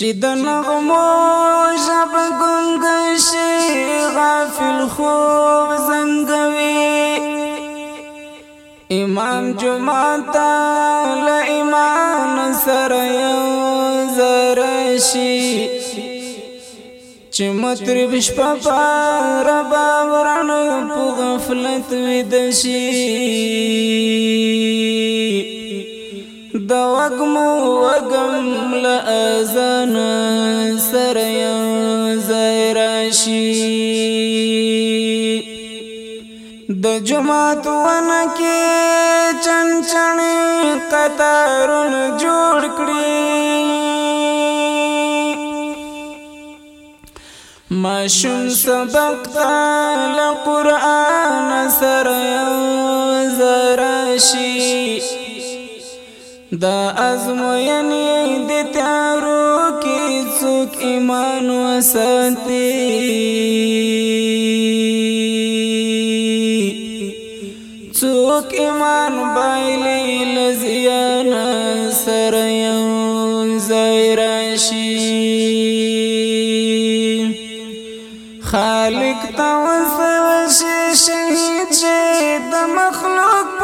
چې د نغمو ژب ګنګ شي غافل خو زنګوي امام جمعه لا ایمان سره زرشي چې مطرب شپه رب ورن په غفلت ودشي د وګمو وګم لا اذان سره زیراشي د جمعات ون کې چن چن قطارون جوړ کړی ماشوم سبق تعالی قران سره زیراشي د ازموینې د تیارو کې څوک ایمان وساتي څوک ایمان بایلې لزیان سره یو زایراشي خالق توسل شي شهید د مخلوق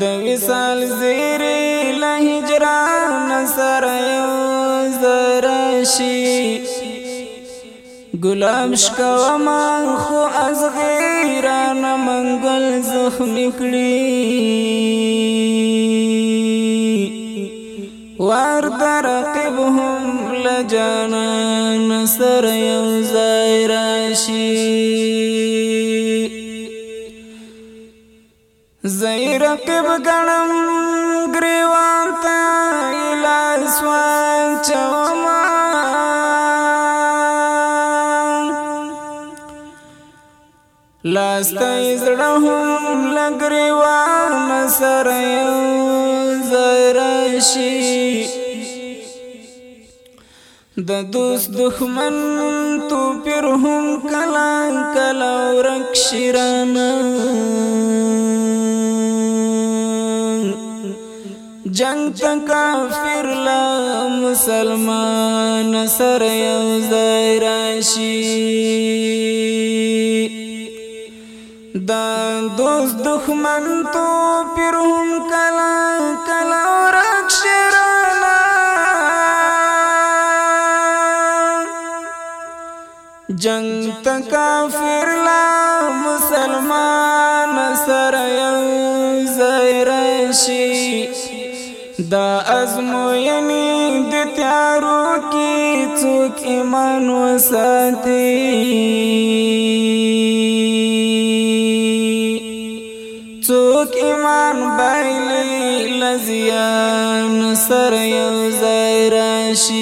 د وصال زیر له هجران سره یو زرشی ګلاب شکوا ما خو از غیران منګل زخمی کړی وار درقب هم لجانا سره یو زرشی زئی رقیب گنم گریوان تا الاسوان چوما لاستا ازڑهم لگریوان سرین زرشی د دوست دخمن تو پر هم کلا کلا ورک شیرانا جنگ تا کافر لا مسلمان سر یو ځای راشي دا دوست دخمن تو پیر هم کلا کلا ورک شرانا جنگ تا کافر لا مسلمان سر یو دا ازموینې د تیارو کې څوک ایمان وساتي څوک ایمان بایلې لزیان سره یو ځای راشي